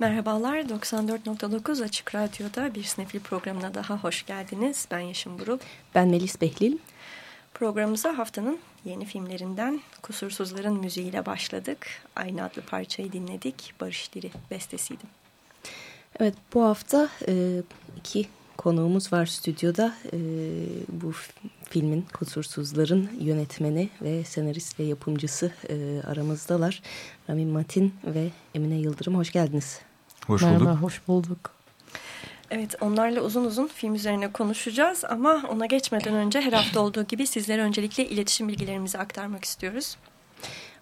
Merhabalar, 94.9 Açık Radyo'da bir sinefil programına daha hoş geldiniz. Ben Yaşım Burul. Ben Melis Behlil. Programımıza haftanın yeni filmlerinden Kusursuzların müziğiyle başladık. Aynı adlı parçayı dinledik. Barış Diri bestesiydi. Evet, bu hafta e, iki konuğumuz var stüdyoda. E, bu filmin Kusursuzların yönetmeni ve senarist ve yapımcısı e, aramızdalar. Ramin Matin ve Emine Yıldırım hoş geldiniz. Hoş Merhaba, bulduk. hoş bulduk. Evet onlarla uzun uzun film üzerine konuşacağız ama ona geçmeden önce her hafta olduğu gibi sizlere öncelikle iletişim bilgilerimizi aktarmak istiyoruz.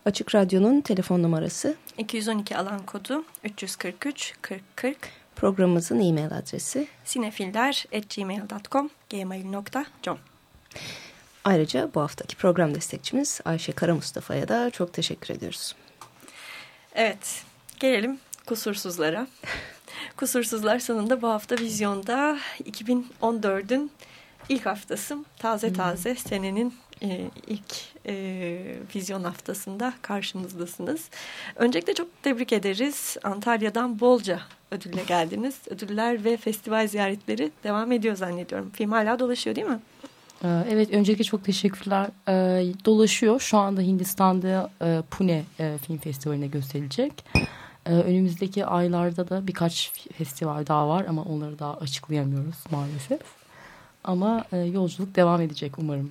Açık Radyo'nun telefon numarası 212 alan kodu 343 40 40 Programımızın e-mail adresi sinefiller.gmail.com gmail.com Ayrıca bu haftaki program destekçimiz Ayşe Kara Mustafa'ya da çok teşekkür ediyoruz. Evet, gelelim kusursuzlara. Kusursuzlar sonunda bu hafta vizyonda 2014'ün ilk haftası taze taze hmm. senenin e, ilk e, vizyon haftasında karşımızdasınız. Öncelikle çok tebrik ederiz. Antalya'dan bolca ödülle geldiniz. Ödüller ve festival ziyaretleri devam ediyor zannediyorum. Film hala dolaşıyor değil mi? Ee, evet öncelikle çok teşekkürler. Ee, dolaşıyor. Şu anda Hindistan'da e, Pune e, Film Festivali'ne gösterilecek. Ee, önümüzdeki aylarda da birkaç festival daha var ama onları daha açıklayamıyoruz maalesef. Ama e, yolculuk devam edecek umarım.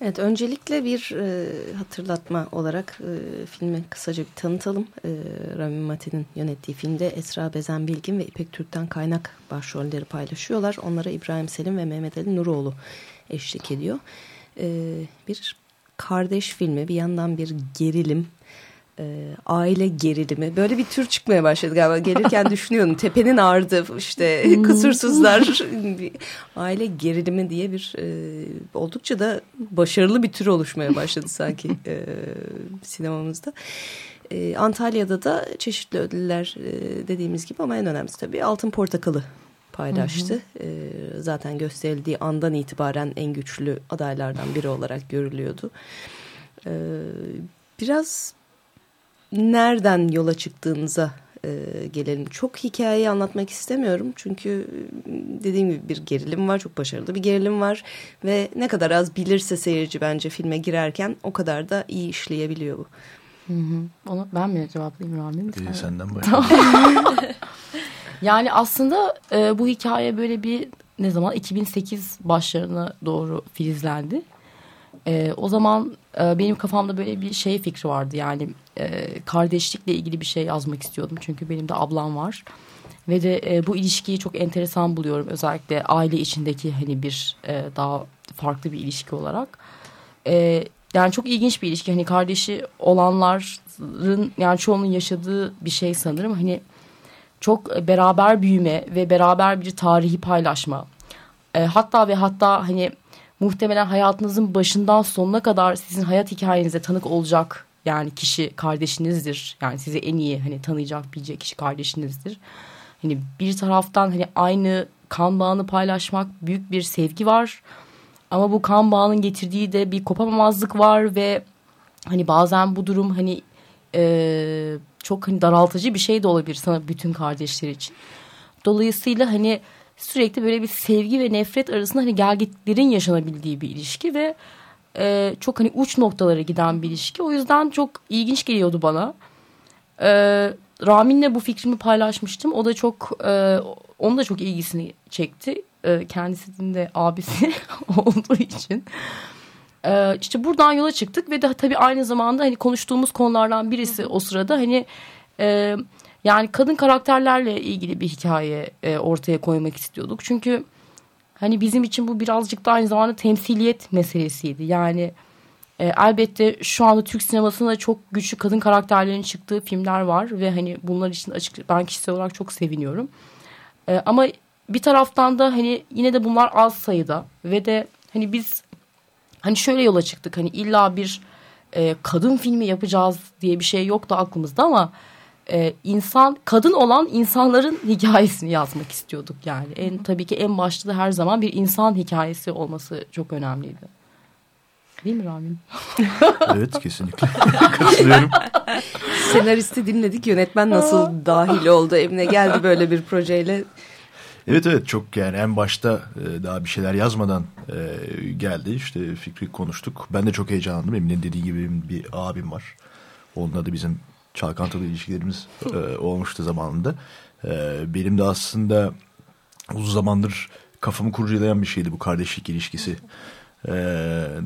Evet, öncelikle bir e, hatırlatma olarak e, filmi kısaca bir tanıtalım. E, Rami Mati'nin yönettiği filmde Esra Bezen Bilgin ve İpek Türk'ten kaynak başrolleri paylaşıyorlar. Onlara İbrahim Selim ve Mehmet Ali Nuroğlu eşlik ediyor. E, bir kardeş filmi, bir yandan bir gerilim, e, aile gerilimi böyle bir tür çıkmaya başladı galiba gelirken düşünüyorum tepenin ardı işte hmm. kusursuzlar aile gerilimi diye bir e, oldukça da başarılı bir tür oluşmaya başladı sanki e, sinemamızda. E, Antalya'da da çeşitli ödüller e, dediğimiz gibi ama en önemlisi tabii Altın Portakalı paylaştı. Hı hı. E, zaten gösterildiği andan itibaren en güçlü adaylardan biri olarak görülüyordu. E, biraz nereden yola çıktığınıza e, gelelim. Çok hikayeyi anlatmak istemiyorum. Çünkü dediğim gibi bir gerilim var. Çok başarılı bir gerilim var. Ve ne kadar az bilirse seyirci bence filme girerken o kadar da iyi işleyebiliyor bu. Hı hı. Onu ben mi cevaplayayım Rami mi? Sen? Senden başlayalım. yani aslında e, bu hikaye böyle bir ne zaman 2008 başlarına doğru filizlendi. E, o zaman e, benim kafamda böyle bir şey fikri vardı. Yani e, kardeşlikle ilgili bir şey yazmak istiyordum. Çünkü benim de ablam var. Ve de e, bu ilişkiyi çok enteresan buluyorum. Özellikle aile içindeki hani bir e, daha farklı bir ilişki olarak. E, yani çok ilginç bir ilişki. Hani kardeşi olanların yani çoğunun yaşadığı bir şey sanırım. Hani çok beraber büyüme ve beraber bir tarihi paylaşma. E, hatta ve hatta hani muhtemelen hayatınızın başından sonuna kadar sizin hayat hikayenize tanık olacak yani kişi kardeşinizdir. Yani sizi en iyi hani tanıyacak bilecek kişi kardeşinizdir. Hani bir taraftan hani aynı kan bağını paylaşmak büyük bir sevgi var. Ama bu kan bağının getirdiği de bir kopamamazlık var ve hani bazen bu durum hani e, çok hani daraltıcı bir şey de olabilir sana bütün kardeşler için. Dolayısıyla hani sürekli böyle bir sevgi ve nefret arasında hani gelgitlerin yaşanabildiği bir ilişki ve e, çok hani uç noktalara giden bir ilişki. O yüzden çok ilginç geliyordu bana. E, Ramin'le bu fikrimi paylaşmıştım. O da çok e, onun da çok ilgisini çekti. E, kendisinin de abisi olduğu için. E, işte buradan yola çıktık ve de tabii aynı zamanda hani konuştuğumuz konulardan birisi o sırada hani e, yani kadın karakterlerle ilgili bir hikaye e, ortaya koymak istiyorduk. Çünkü hani bizim için bu birazcık da aynı zamanda temsiliyet meselesiydi. Yani e, elbette şu anda Türk sinemasında çok güçlü kadın karakterlerin çıktığı filmler var ve hani bunlar için açık ben kişisel olarak çok seviniyorum. E, ama bir taraftan da hani yine de bunlar az sayıda ve de hani biz hani şöyle yola çıktık hani illa bir e, kadın filmi yapacağız diye bir şey yoktu aklımızda ama e, insan kadın olan insanların hikayesini yazmak istiyorduk yani. En tabii ki en başta da her zaman bir insan hikayesi olması çok önemliydi. Değil mi Ramin? evet kesinlikle katılıyorum. Senaristi dinledik yönetmen nasıl dahil oldu evine geldi böyle bir projeyle. Evet evet çok yani en başta e, daha bir şeyler yazmadan e, geldi işte fikri konuştuk. Ben de çok heyecanlandım Emine'nin dediği gibi bir abim var. Onunla da bizim çalkantılı ilişkilerimiz e, olmuştu zamanında. E, benim de aslında uzun zamandır kafamı kurcalayan bir şeydi bu kardeşlik ilişkisi. E,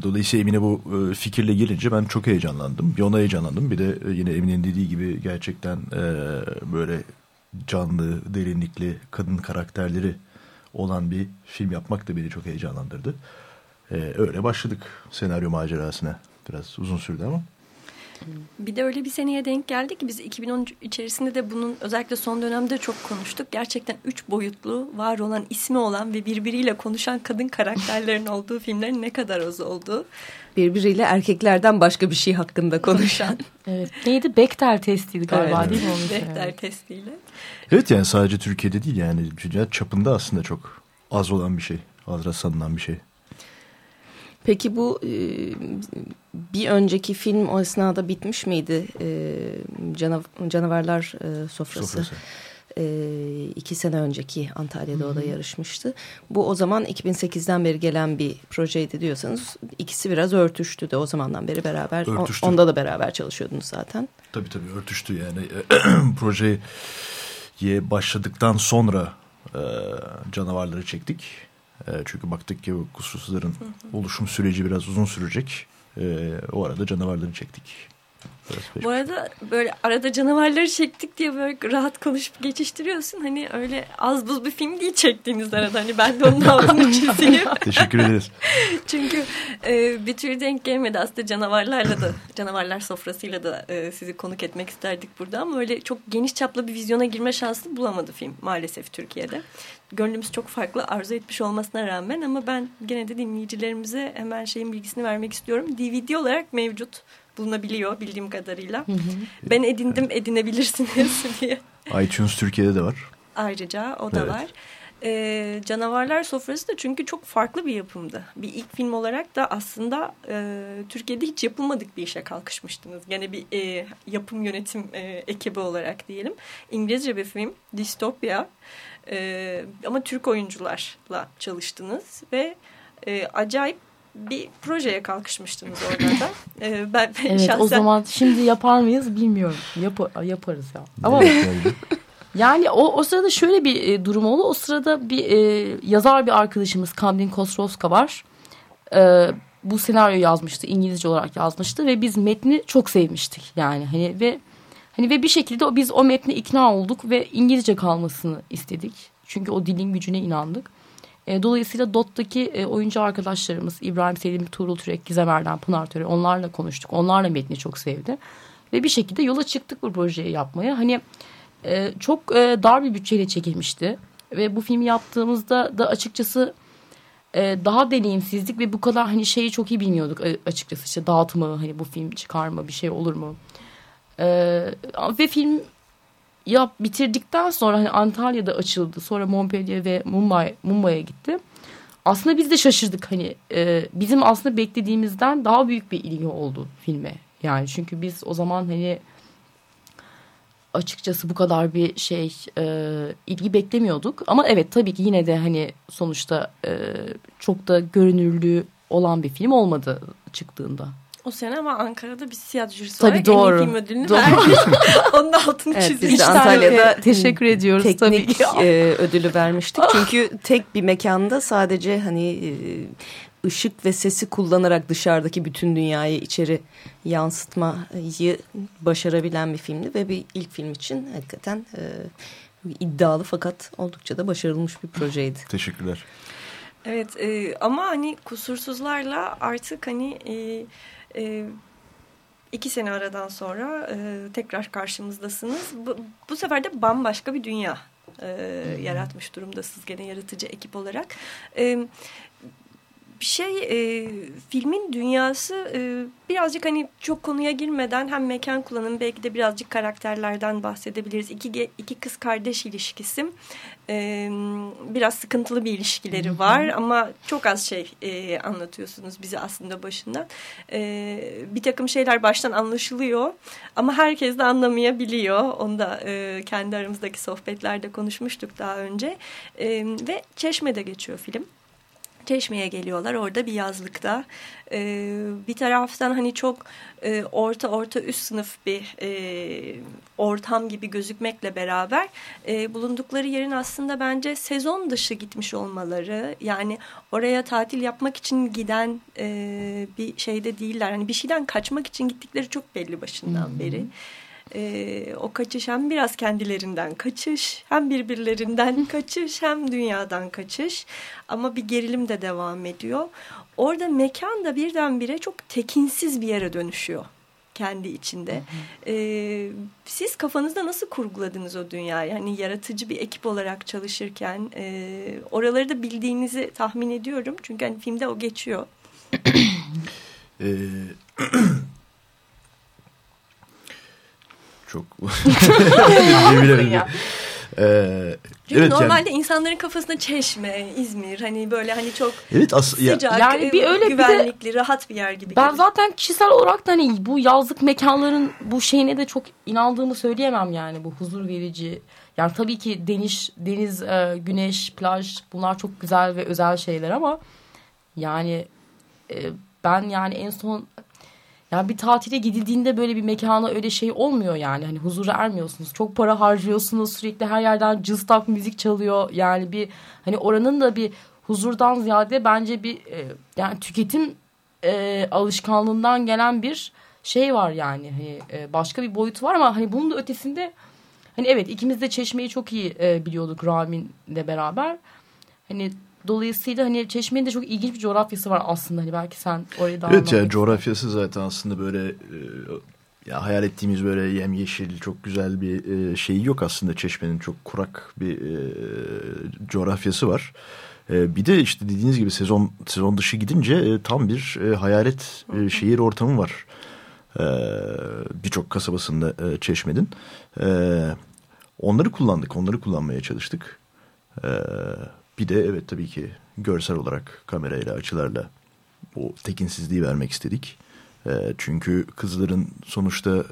dolayısıyla Emine bu e, fikirle gelince ben çok heyecanlandım. Bir ona heyecanlandım. Bir de yine Emine'nin dediği gibi gerçekten e, böyle canlı, derinlikli kadın karakterleri olan bir film yapmak da beni çok heyecanlandırdı. E, öyle başladık senaryo macerasına. Biraz uzun sürdü ama. Bir de öyle bir seneye denk geldi ki biz 2010 içerisinde de bunun özellikle son dönemde çok konuştuk. Gerçekten üç boyutlu, var olan, ismi olan ve birbiriyle konuşan kadın karakterlerin olduğu filmlerin ne kadar az olduğu. Birbiriyle erkeklerden başka bir şey hakkında konuşan. evet. Neydi? Bechdel testiydi galiba evet. değil mi? Evet. testiyle. Evet yani sadece Türkiye'de değil yani dünya çapında aslında çok az olan bir şey. Az rastlanılan bir şey. Peki bu e, bir önceki film o esnada bitmiş miydi? E, canav canavarlar e, sofrası. sofrası. iki sene önceki Antalya'da Hı -hı. o da yarışmıştı. Bu o zaman 2008'den beri gelen bir projeydi diyorsanız ikisi biraz örtüştü de o zamandan beri beraber örtüştü. onda da beraber çalışıyordunuz zaten. Tabii tabii örtüştü yani projeye başladıktan sonra canavarları çektik. E, çünkü baktık ki kusursuzların oluşum süreci biraz uzun sürecek. E, o arada canavarları çektik. Bu arada böyle arada canavarları çektik diye böyle rahat konuşup geçiştiriyorsun. Hani öyle az buz bir film değil çektiğiniz arada. Hani ben de onun altını çizeyim. Teşekkür ederiz. Çünkü e, bir türlü denk gelmedi. Aslında canavarlarla da, canavarlar sofrasıyla da e, sizi konuk etmek isterdik burada. Ama öyle çok geniş çaplı bir vizyona girme şansı bulamadı film maalesef Türkiye'de. Gönlümüz çok farklı arzu etmiş olmasına rağmen ama ben gene de dinleyicilerimize hemen şeyin bilgisini vermek istiyorum. DVD olarak mevcut bulunabiliyor bildiğim kadarıyla. Hı hı. Ben edindim edinebilirsiniz diye. iTunes Türkiye'de de var. Ayrıca o da evet. var. Ee, Canavarlar Sofrası da çünkü çok farklı bir yapımdı. Bir ilk film olarak da aslında e, Türkiye'de hiç yapılmadık bir işe kalkışmıştınız. Gene bir e, yapım yönetim e, ekibi olarak diyelim. İngilizce bir film, Distopya. E, ama Türk oyuncularla çalıştınız ve e, acayip bir projeye kalkışmıştınız orada da. Ee, ben, evet şahsen... o zaman şimdi yapar mıyız bilmiyorum. Yap yaparız ya. Ama yani o, o sırada şöyle bir e, durum oldu. O sırada bir e, yazar bir arkadaşımız Kandin Kosrovska var. E, bu senaryo yazmıştı. İngilizce olarak yazmıştı ve biz metni çok sevmiştik. Yani hani ve hani ve bir şekilde o, biz o metne ikna olduk ve İngilizce kalmasını istedik. Çünkü o dilin gücüne inandık. E, dolayısıyla DOT'taki e, oyuncu arkadaşlarımız İbrahim Selim, Tuğrul Türek, Gizem Erdem, Pınar Töre onlarla konuştuk. Onlarla metni çok sevdi. Ve bir şekilde yola çıktık bu projeyi yapmaya. Hani e, çok e, dar bir bütçeyle çekilmişti. Ve bu filmi yaptığımızda da açıkçası e, daha deneyimsizdik ve bu kadar hani şeyi çok iyi bilmiyorduk e, açıkçası. işte dağıtımı hani bu film çıkar mı bir şey olur mu? E, ve film ya bitirdikten sonra hani Antalya'da açıldı. Sonra Montpellier ve Mumbai Mumbai'ye gitti. Aslında biz de şaşırdık hani e, bizim aslında beklediğimizden daha büyük bir ilgi oldu filme. Yani çünkü biz o zaman hani açıkçası bu kadar bir şey e, ilgi beklemiyorduk. Ama evet tabii ki yine de hani sonuçta e, çok da görünürlüğü olan bir film olmadı çıktığında. O sene ama Ankara'da bir siyah jürisi tabii var. Doğru. En iyi film ödülünü doğru. vermiş. Onun altını evet, çizmiş. Biz de Antalya'da teşekkür ediyoruz teknik tabii ki. E, ödülü vermiştik. Çünkü tek bir mekanda sadece hani e, ışık ve sesi kullanarak dışarıdaki bütün dünyayı içeri yansıtmayı başarabilen bir filmdi ve bir ilk film için hakikaten e, iddialı fakat oldukça da başarılmış bir projeydi. Teşekkürler. Evet e, ama hani kusursuzlarla artık hani e, e, iki sene aradan sonra e, tekrar karşımızdasınız. Bu, bu sefer de bambaşka bir dünya e, yaratmış durumdasınız gene yaratıcı ekip olarak. E, şey e, filmin dünyası e, birazcık hani çok konuya girmeden hem mekan kullanım belki de birazcık karakterlerden bahsedebiliriz. İki, iki kız kardeş ilişkisi e, biraz sıkıntılı bir ilişkileri var ama çok az şey e, anlatıyorsunuz bize aslında başından. E, bir takım şeyler baştan anlaşılıyor ama herkes de anlamayabiliyor. Onu da e, kendi aramızdaki sohbetlerde konuşmuştuk daha önce e, ve Çeşme'de geçiyor film. Çeşme'ye geliyorlar orada bir yazlıkta. E, bir taraftan hani çok e, orta orta üst sınıf bir e, ortam gibi gözükmekle beraber e, bulundukları yerin aslında bence sezon dışı gitmiş olmaları yani oraya tatil yapmak için giden e, bir şeyde değiller. Hani bir şeyden kaçmak için gittikleri çok belli başından hmm. beri e, o kaçış hem biraz kendilerinden kaçış hem birbirlerinden kaçış hem dünyadan kaçış ama bir gerilim de devam ediyor. Orada mekan da birdenbire çok tekinsiz bir yere dönüşüyor kendi içinde. Hı hı. Ee, siz kafanızda nasıl kurguladınız o dünyayı? Yani yaratıcı bir ekip olarak çalışırken e, oraları da bildiğinizi tahmin ediyorum. Çünkü hani filmde o geçiyor. ee, çok Ee, Çünkü evet, normalde yani, insanların kafasında Çeşme, İzmir hani böyle hani çok evet, sıcak, yani bir öyle güvenlikli, bir de, rahat bir yer gibi. Ben gelir. zaten kişisel olarak da hani bu yazlık mekanların bu şeyine de çok inandığımı söyleyemem yani bu huzur verici. Yani tabii ki deniz, deniz, e, güneş, plaj bunlar çok güzel ve özel şeyler ama yani e, ben yani en son yani bir tatile gidildiğinde böyle bir mekana öyle şey olmuyor yani. Hani huzura ermiyorsunuz. Çok para harcıyorsunuz. Sürekli her yerden cıstak müzik çalıyor. Yani bir hani oranın da bir huzurdan ziyade bence bir e, yani tüketim e, alışkanlığından gelen bir şey var yani hani e, başka bir boyutu var ama hani bunun da ötesinde hani evet ikimiz de Çeşme'yi çok iyi e, biliyorduk Ramin'le beraber. Hani dolayısıyla hani Çeşme'nin de çok ilginç bir coğrafyası var aslında hani belki sen orayı daha Evet yani coğrafyası zaten aslında böyle e, ya hayal ettiğimiz böyle yemyeşil çok güzel bir e, şeyi yok aslında Çeşme'nin çok kurak bir e, coğrafyası var. E, bir de işte dediğiniz gibi sezon sezon dışı gidince e, tam bir e, hayalet e, şehir ortamı var. E, Birçok kasabasında e, Çeşme'nin. E, onları kullandık, onları kullanmaya çalıştık. Bir de evet tabii ki görsel olarak kamerayla, açılarla o tekinsizliği vermek istedik. E, çünkü kızların sonuçta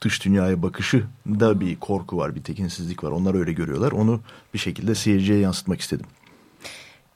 dış dünyaya bakışı da bir korku var, bir tekinsizlik var. Onlar öyle görüyorlar. Onu bir şekilde seyirciye yansıtmak istedim.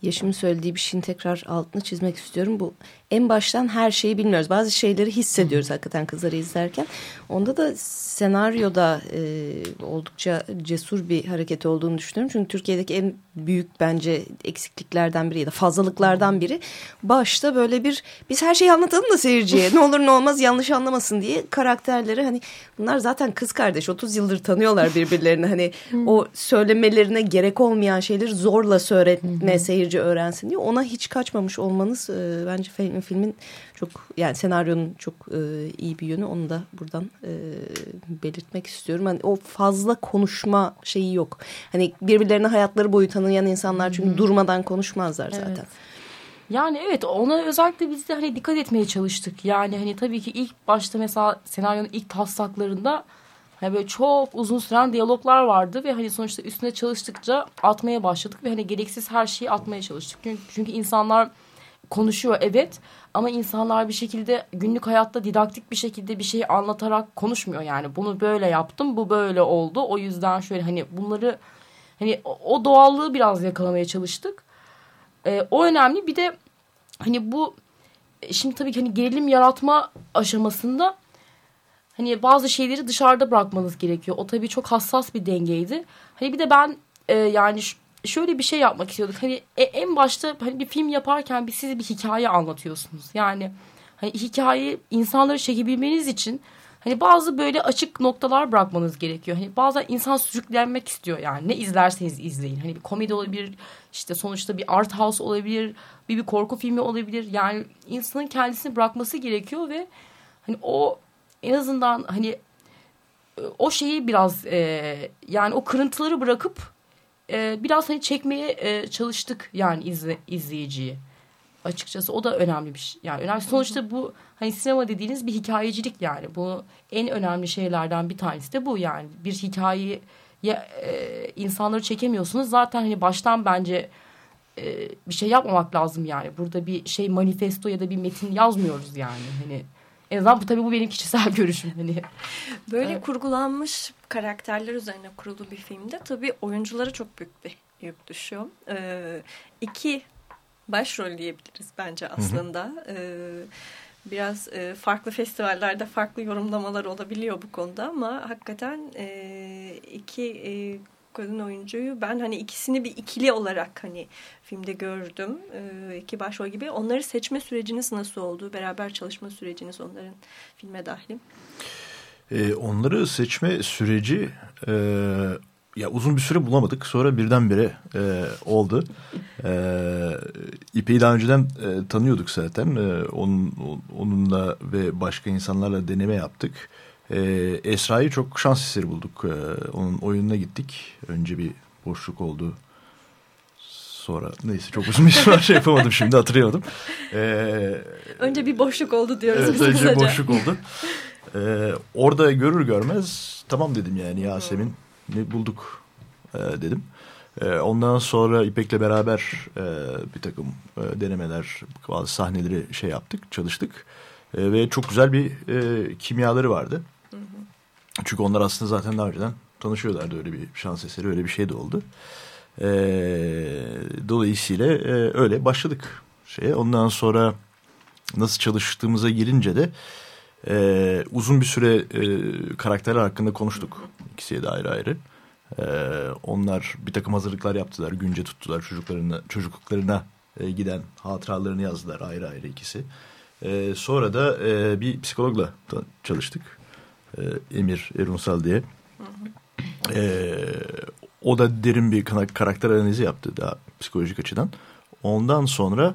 Yeşim'in söylediği bir şeyin tekrar altını çizmek istiyorum. Bu en baştan her şeyi bilmiyoruz. Bazı şeyleri hissediyoruz hakikaten kızları izlerken. Onda da senaryoda e, oldukça cesur bir hareket olduğunu düşünüyorum. Çünkü Türkiye'deki en büyük bence eksikliklerden biri ya da fazlalıklardan biri. Başta böyle bir biz her şeyi anlatalım da seyirciye. Ne olur ne olmaz yanlış anlamasın. diye karakterleri hani bunlar zaten kız kardeş. 30 yıldır tanıyorlar birbirlerini. Hani o söylemelerine gerek olmayan şeyleri zorla söyletme seyirci öğrensin diye. Ona hiç kaçmamış olmanız e, bence film, filmin çok yani senaryonun çok e, iyi bir yönü. Onu da buradan e, belirtmek istiyorum. Hani o fazla konuşma şeyi yok. Hani birbirlerine hayatları boyu tanıyan insanlar çünkü hmm. durmadan konuşmazlar zaten. Evet. Yani evet ona özellikle biz de hani dikkat etmeye çalıştık. Yani hani tabii ki ilk başta mesela senaryonun ilk taslaklarında hani böyle çok uzun süren diyaloglar vardı ve hani sonuçta üstüne çalıştıkça atmaya başladık ve hani gereksiz her şeyi atmaya çalıştık. Çünkü, çünkü insanlar konuşuyor evet ama insanlar bir şekilde günlük hayatta didaktik bir şekilde bir şeyi anlatarak konuşmuyor yani. Bunu böyle yaptım, bu böyle oldu. O yüzden şöyle hani bunları hani o doğallığı biraz yakalamaya çalıştık. Ee, o önemli. Bir de hani bu şimdi tabii ki hani gerilim yaratma aşamasında hani bazı şeyleri dışarıda bırakmanız gerekiyor. O tabii çok hassas bir dengeydi. Hani bir de ben e, yani şöyle bir şey yapmak istiyorduk. Hani e, en başta hani bir film yaparken bir size bir hikaye anlatıyorsunuz. Yani hani hikayeyi insanları çekebilmeniz için hani bazı böyle açık noktalar bırakmanız gerekiyor. Hani bazen insan sürüklenmek istiyor yani. Ne izlerseniz izleyin. Hani bir komedi olabilir, işte sonuçta bir art house olabilir, bir bir korku filmi olabilir. Yani insanın kendisini bırakması gerekiyor ve hani o en azından hani o şeyi biraz e, yani o kırıntıları bırakıp e, biraz hani çekmeye e, çalıştık yani izle, izleyiciyi. Açıkçası o da önemli bir şey. Yani önemli. Sonuçta bu hani sinema dediğiniz bir hikayecilik yani. Bu en önemli şeylerden bir tanesi de bu yani. Bir hikayeyi ya, e, insanları çekemiyorsunuz. Zaten hani baştan bence e, bir şey yapmamak lazım yani. Burada bir şey manifesto ya da bir metin yazmıyoruz yani. Hani en azından bu tabii bu benim kişisel görüşüm. Hani. Böyle evet. kurgulanmış karakterler üzerine kurulu bir filmde tabii oyunculara çok büyük bir yük düşüyor. Ee, iki başrol diyebiliriz bence aslında. Ee, biraz e, farklı festivallerde farklı yorumlamalar olabiliyor bu konuda ama hakikaten e, iki e, kadın oyuncuyu ben hani ikisini bir ikili olarak hani filmde gördüm. E, iki başrol gibi. Onları seçme süreciniz nasıl oldu? Beraber çalışma süreciniz onların filme dahil. E, onları seçme süreci e, ya uzun bir süre bulamadık. Sonra birdenbire e, oldu. E, İpek'i daha önceden e, tanıyorduk zaten. E, onun, onunla ve başka insanlarla deneme yaptık. E, Esra'yı çok şans eseri bulduk. E, onun oyununa gittik. Önce bir boşluk oldu. Sonra neyse çok uzun bir süre şey yapamadım şimdi hatırlayamadım. Ee, önce bir boşluk oldu diyoruz evet, önce boşluk oldu. Ee, orada görür görmez tamam dedim yani Yasemin bulduk e, dedim. E, ondan sonra İpek'le beraber e, bir takım e, denemeler, bazı sahneleri şey yaptık, çalıştık. E, ve çok güzel bir e, kimyaları vardı. Hı hı. Çünkü onlar aslında zaten daha önceden tanışıyorlardı. Öyle bir şans eseri, öyle bir şey de oldu. E, dolayısıyla e, öyle başladık şeye. Ondan sonra nasıl çalıştığımıza girince de e, uzun bir süre e, karakterler hakkında konuştuk. İkisiye de ayrı ayrı. E, onlar bir takım hazırlıklar yaptılar. Günce tuttular çocuklarına, çocukluklarına e, giden hatıralarını yazdılar ayrı ayrı ikisi. E, sonra da e, bir psikologla çalıştık. E, Emir Erunsal diye. E, o da derin bir karakter analizi yaptı daha psikolojik açıdan. Ondan sonra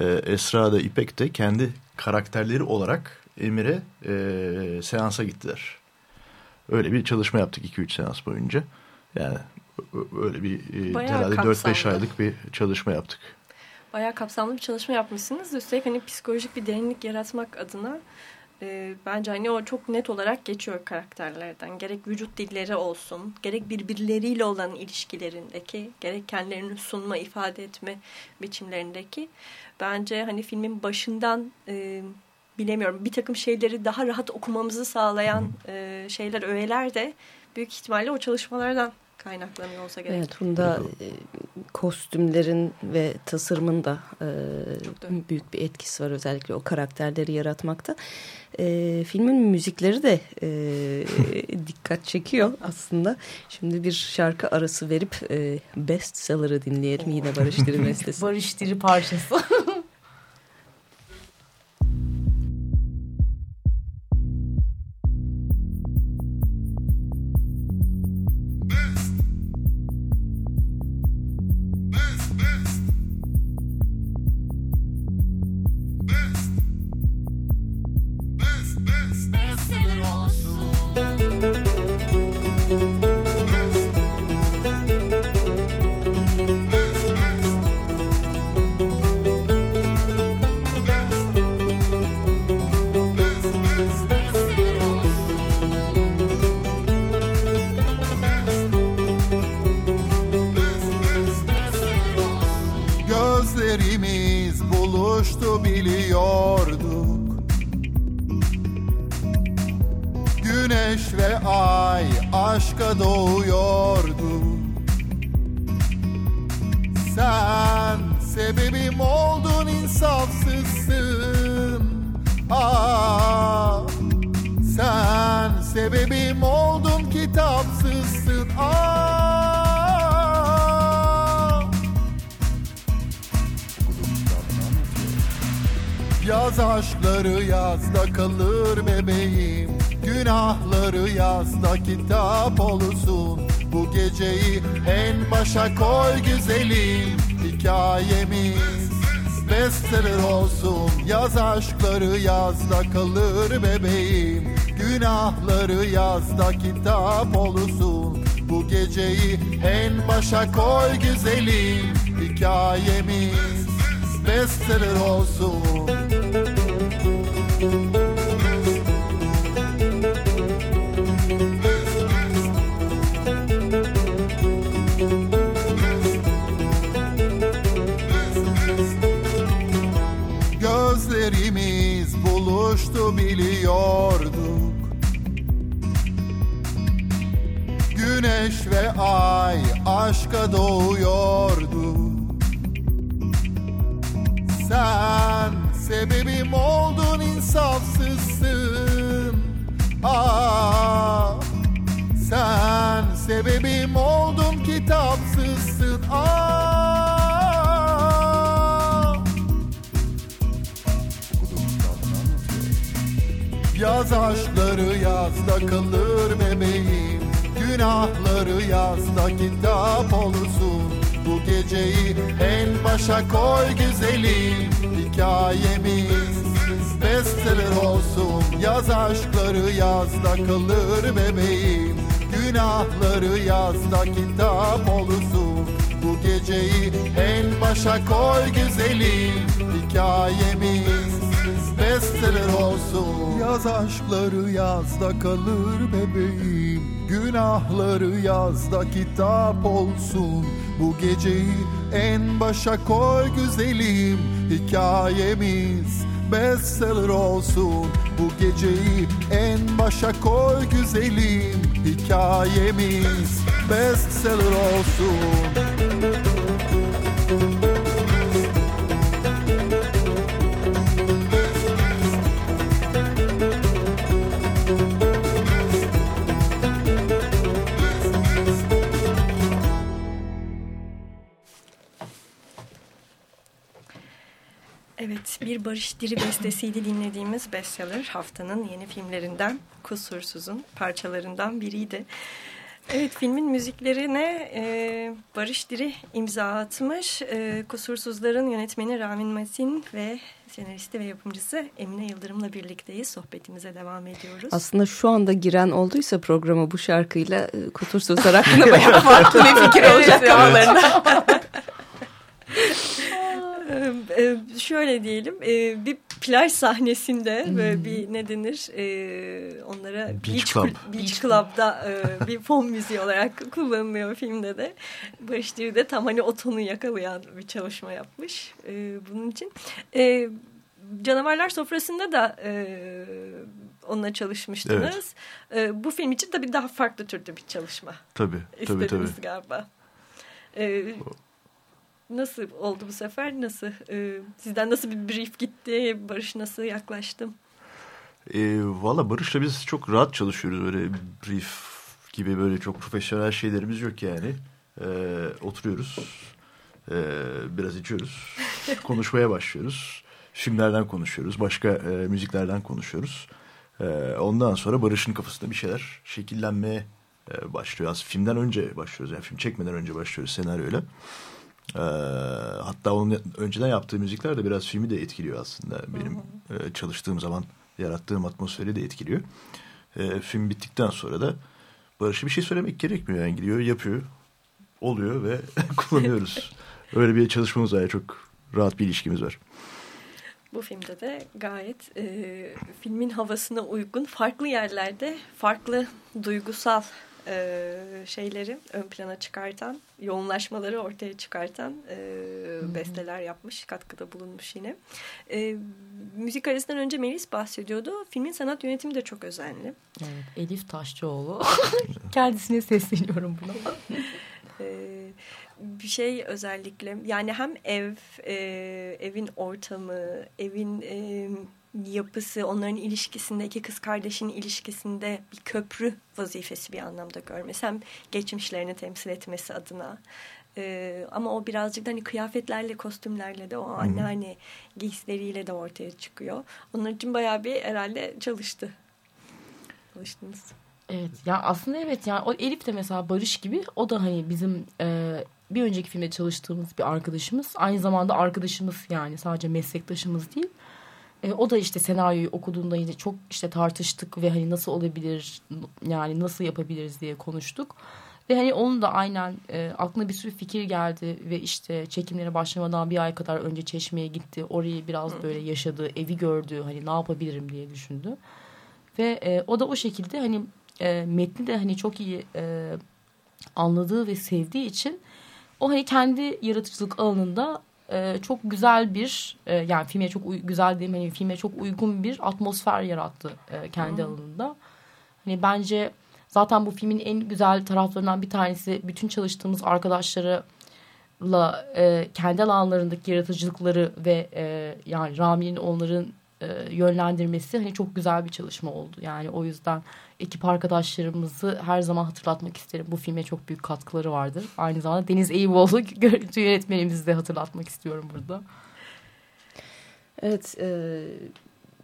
e, Esra da İpek de kendi karakterleri olarak Emir'e e, seansa gittiler. Öyle bir çalışma yaptık 2-3 seans boyunca. Yani öyle bir e, herhalde 4-5 aylık bir çalışma yaptık. Bayağı kapsamlı bir çalışma yapmışsınız. Üstelik hani psikolojik bir derinlik yaratmak adına e, bence hani o çok net olarak geçiyor karakterlerden. Gerek vücut dilleri olsun, gerek birbirleriyle olan ilişkilerindeki, gerek kendilerini sunma, ifade etme biçimlerindeki. Bence hani filmin başından e, bilemiyorum bir takım şeyleri daha rahat okumamızı sağlayan e, şeyler, öğeler de büyük ihtimalle o çalışmalardan kaynaklanıyor olsa gerek. Evet bunda e, kostümlerin ve tasarımın da e, büyük bir etkisi var özellikle o karakterleri yaratmakta. E, filmin müzikleri de e, dikkat çekiyor aslında. Şimdi bir şarkı arası verip e, best seller'ı dinleyelim yine Barış Diri bestesi. Barış Diri parçası. Yazda kitap olsun Bu geceyi en başa koy güzelim Hikayemiz bestseller olsun. Gözlerimiz buluştu biliyorduk Ve ay aşka doğuyordu. Sen sebebim oldun insafsızsın. Ah sen sebebim oldun kitapsızsın. Ah. Yaz aşkları yazda kalır bebeğim Günahları yazda kitap olursun Bu geceyi en başa koy güzelim Hikayemiz bestseller olsun. Yaz aşkları yazda kalır bebeğim. Günahları yazda kitap olursun Bu geceyi en başa koy güzelim Hikayemiz bestseller olsun. Yaz aşkları yazda kalır bebeğim Günahları yazda kitap olsun. Bu geceyi en başa koy güzelim. Hikayemiz bestseller olsun. Bu geceyi en başa koy güzelim. Hikayemiz bestseller olsun Barış Diri bestesiydi dinlediğimiz bestseller haftanın yeni filmlerinden Kusursuz'un parçalarından biriydi. Evet, filmin müziklerine e, Barış Diri imza atmış. E, Kusursuzların yönetmeni Ramin Matin ve senaristi ve yapımcısı Emine Yıldırım'la birlikteyiz. Sohbetimize devam ediyoruz. Aslında şu anda giren olduysa programa bu şarkıyla e, Kusursuzlar hakkında bayağı farklı bir fikir olacak kafalarında. Ee, şöyle diyelim e, bir plaj sahnesinde böyle bir ne denir e, onlara Beach beach, Club. beach, Club'da e, bir fon müziği olarak kullanılıyor filmde de. Barış Diri de tam hani o tonu yakalayan bir çalışma yapmış bunun için. Canavarlar Sofrası'nda da onunla çalışmıştınız. Evet. bu film için tabii daha farklı türde bir çalışma. Tabii, tabii, tabii. galiba. Nasıl oldu bu sefer? Nasıl? E, sizden nasıl bir brief gitti? Barış nasıl yaklaştım? E, Valla Barış'la biz çok rahat çalışıyoruz. Böyle brief gibi böyle çok profesyonel şeylerimiz yok yani. E, oturuyoruz. E, biraz içiyoruz. konuşmaya başlıyoruz. Filmlerden konuşuyoruz. Başka e, müziklerden konuşuyoruz. E, ondan sonra Barış'ın kafasında bir şeyler şekillenmeye e, başlıyor. Aslında filmden önce başlıyoruz. Yani film çekmeden önce başlıyoruz senaryoyla. Ee, hatta onun önceden yaptığı müzikler de biraz filmi de etkiliyor aslında. Benim e, çalıştığım zaman yarattığım atmosferi de etkiliyor. E, film bittikten sonra da Barış'a bir şey söylemek gerekmiyor. Yani gidiyor yapıyor, oluyor ve kullanıyoruz. Öyle bir çalışmamız var. Çok rahat bir ilişkimiz var. Bu filmde de gayet e, filmin havasına uygun farklı yerlerde farklı duygusal e, şeyleri ön plana çıkartan, yoğunlaşmaları ortaya çıkartan e, besteler yapmış, katkıda bulunmuş yine. E, müzik arasından önce Melis bahsediyordu. Filmin sanat yönetimi de çok özenli. Evet, Elif Taşçıoğlu. Kendisine sesleniyorum buna. bir şey özellikle yani hem ev, e, evin ortamı, evin... E, yapısı, onların ilişkisinde, iki kız kardeşin ilişkisinde bir köprü vazifesi bir anlamda görmesi. Hem geçmişlerini temsil etmesi adına. Ee, ama o birazcık da hani kıyafetlerle, kostümlerle de o anneanne giysileriyle de ortaya çıkıyor. Onlar için bayağı bir herhalde çalıştı. Çalıştınız. Evet ya aslında evet yani o Elif de mesela Barış gibi o da hani bizim e, bir önceki filmde çalıştığımız bir arkadaşımız aynı zamanda arkadaşımız yani sadece meslektaşımız değil. E, o da işte senaryoyu okuduğunda yine çok işte tartıştık ve hani nasıl olabilir yani nasıl yapabiliriz diye konuştuk. Ve hani onun da aynen e, aklına bir sürü fikir geldi ve işte çekimlere başlamadan bir ay kadar önce Çeşme'ye gitti. Orayı biraz böyle yaşadı, evi gördü. Hani ne yapabilirim diye düşündü. Ve e, o da o şekilde hani e, metni de hani çok iyi e, anladığı ve sevdiği için o hani kendi yaratıcılık alanında e, çok güzel bir e, yani filme çok güzel diyeyim hani filme çok uygun bir atmosfer yarattı e, kendi hmm. alanında. Hani bence zaten bu filmin en güzel taraflarından bir tanesi bütün çalıştığımız arkadaşlarla e, kendi alanlarındaki yaratıcılıkları ve e, yani Rami'nin onların e, yönlendirmesi hani çok güzel bir çalışma oldu. Yani o yüzden ekip arkadaşlarımızı her zaman hatırlatmak isterim. Bu filme çok büyük katkıları vardır. Aynı zamanda Deniz Eyüboğlu görüntü yönetmenimizi de hatırlatmak istiyorum burada. Evet, e,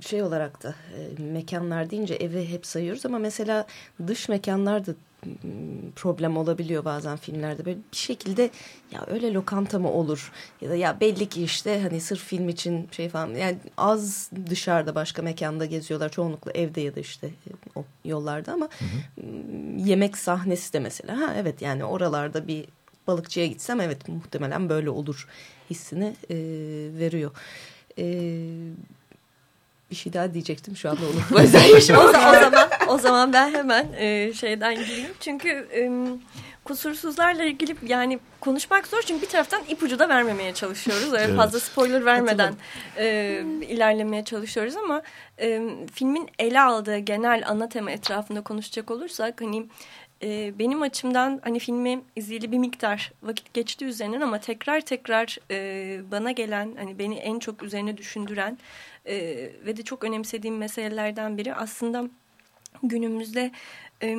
şey olarak da e, mekanlar deyince evi hep sayıyoruz ama mesela dış mekanlar da problem olabiliyor bazen filmlerde. Böyle bir şekilde ya öyle lokanta mı olur? Ya da ya belli ki işte hani sırf film için şey falan. Yani az dışarıda başka mekanda geziyorlar. Çoğunlukla evde ya da işte e, o yollarda ama hı hı. yemek sahnesi de mesela. Ha evet yani oralarda bir balıkçıya gitsem evet muhtemelen böyle olur hissini e, veriyor. Evet bir şey daha diyecektim şu anda unuttum. o, o zaman o zaman ben hemen e, şeyden gireyim. Çünkü e, kusursuzlarla ilgili yani konuşmak zor çünkü bir taraftan ipucu da vermemeye çalışıyoruz. Evet. fazla spoiler vermeden e, ilerlemeye çalışıyoruz ama e, filmin ele aldığı genel ana tema etrafında konuşacak olursak hani e, benim açımdan hani filmi izleyeli bir miktar vakit geçti üzerinden ama tekrar tekrar e, bana gelen hani beni en çok üzerine düşündüren e, ve de çok önemsediğim meselelerden biri aslında günümüzde e,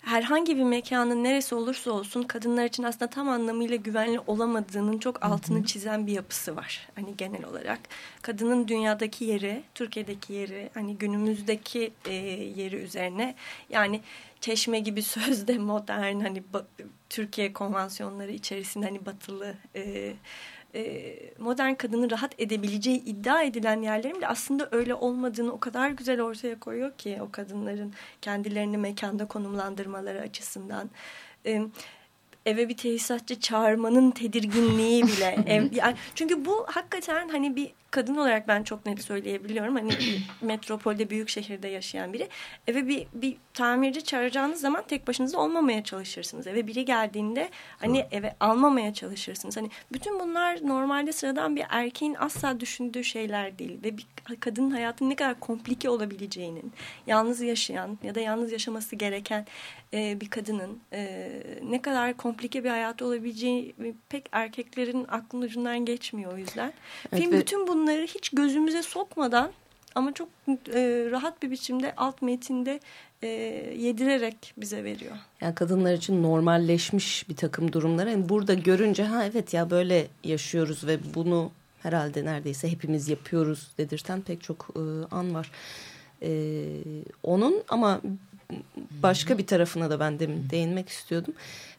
herhangi bir mekanın neresi olursa olsun kadınlar için aslında tam anlamıyla güvenli olamadığının çok altını çizen bir yapısı var. Hani genel olarak kadının dünyadaki yeri, Türkiye'deki yeri, hani günümüzdeki e, yeri üzerine yani çeşme gibi sözde modern hani Türkiye konvansiyonları içerisinde hani batılı e, e, modern kadını rahat edebileceği iddia edilen yerlerin de aslında öyle olmadığını o kadar güzel ortaya koyuyor ki o kadınların kendilerini mekanda konumlandırmaları açısından. E, eve bir tesisatçı çağırmanın tedirginliği bile. ev, yani çünkü bu hakikaten hani bir kadın olarak ben çok net söyleyebiliyorum. Hani metropolde büyük şehirde yaşayan biri eve bir, bir tamirci çağıracağınız zaman tek başınıza olmamaya çalışırsınız. Eve biri geldiğinde hani eve almamaya çalışırsınız. Hani bütün bunlar normalde sıradan bir erkeğin asla düşündüğü şeyler değil ve bir kadının hayatının ne kadar komplike olabileceğinin, yalnız yaşayan ya da yalnız yaşaması gereken e, bir kadının e, ne kadar komplike bir hayatı olabileceği pek erkeklerin aklın ucundan geçmiyor o yüzden. Evet, Film ve... bütün bunları hiç gözümüze sokmadan ama çok e, rahat bir biçimde alt metinde e, yedirerek bize veriyor. Yani kadınlar için normalleşmiş bir takım durumlar. Yani burada görünce ha evet ya böyle yaşıyoruz ve bunu herhalde neredeyse hepimiz yapıyoruz dedirten pek çok e, an var. E, onun ama başka bir tarafına da ben demin değinmek istiyordum.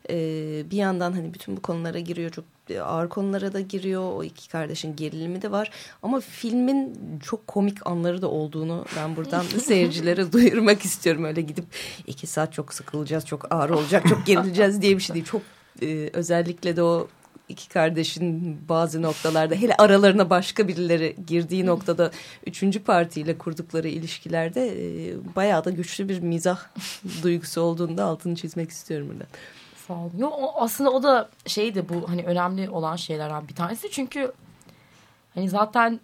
Ee, bir yandan hani bütün bu konulara giriyor çok ağır konulara da giriyor. O iki kardeşin gerilimi de var. Ama filmin çok komik anları da olduğunu ben buradan seyircilere duyurmak istiyorum. Öyle gidip iki saat çok sıkılacağız çok ağır olacak çok gerileceğiz diye bir şey değil. Çok e, özellikle de o iki kardeşin bazı noktalarda hele aralarına başka birileri girdiği noktada üçüncü partiyle kurdukları ilişkilerde e, bayağı da güçlü bir mizah duygusu olduğunda altını çizmek istiyorum burada. Sağ olun. Yo, aslında o da şeydi bu hani önemli olan şeylerden bir tanesi çünkü hani zaten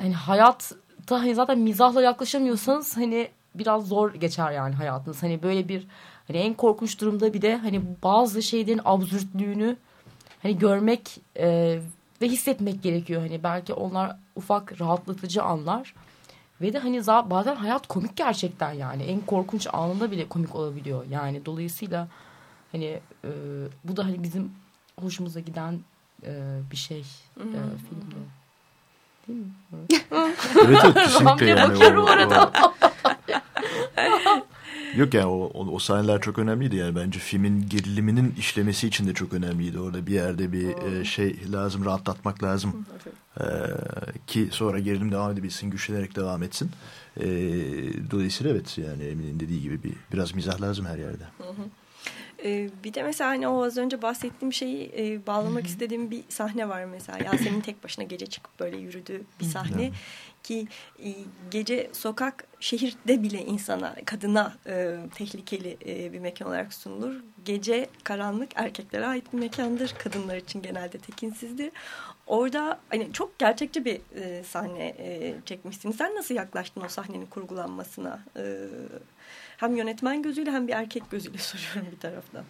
hani hayatta hani zaten mizahla yaklaşamıyorsanız hani biraz zor geçer yani hayatınız. Hani böyle bir hani en korkunç durumda bir de hani bazı şeylerin absürtlüğünü hani görmek e, ve hissetmek gerekiyor. Hani belki onlar ufak rahatlatıcı anlar. Ve de hani bazen hayat komik gerçekten yani. En korkunç anında bile komik olabiliyor. Yani dolayısıyla hani e, bu da hani bizim hoşumuza giden e, bir şey e, filmde. Değil mi? evet evet kesinlikle yani. O, o, Yok yani o, o, o sahneler çok önemliydi yani bence filmin geriliminin işlemesi için de çok önemliydi. Orada bir yerde bir e, şey lazım rahatlatmak lazım e, ki sonra gerilim devam edebilsin güçlenerek devam etsin. E, dolayısıyla evet yani Emin'in dediği gibi bir biraz mizah lazım her yerde. Hı hı. Ee, bir de mesela hani o az önce bahsettiğim şeyi e, bağlamak istediğim bir sahne var mesela. Yasemin tek başına gece çıkıp böyle yürüdüğü bir sahne. Ki e, gece sokak şehirde bile insana, kadına e, tehlikeli e, bir mekan olarak sunulur. Gece karanlık erkeklere ait bir mekandır. Kadınlar için genelde tekinsizdir. Orada hani çok gerçekçi bir e, sahne e, çekmişsin. Sen nasıl yaklaştın o sahnenin kurgulanmasına? E, hem yönetmen gözüyle hem bir erkek gözüyle soruyorum bir taraftan.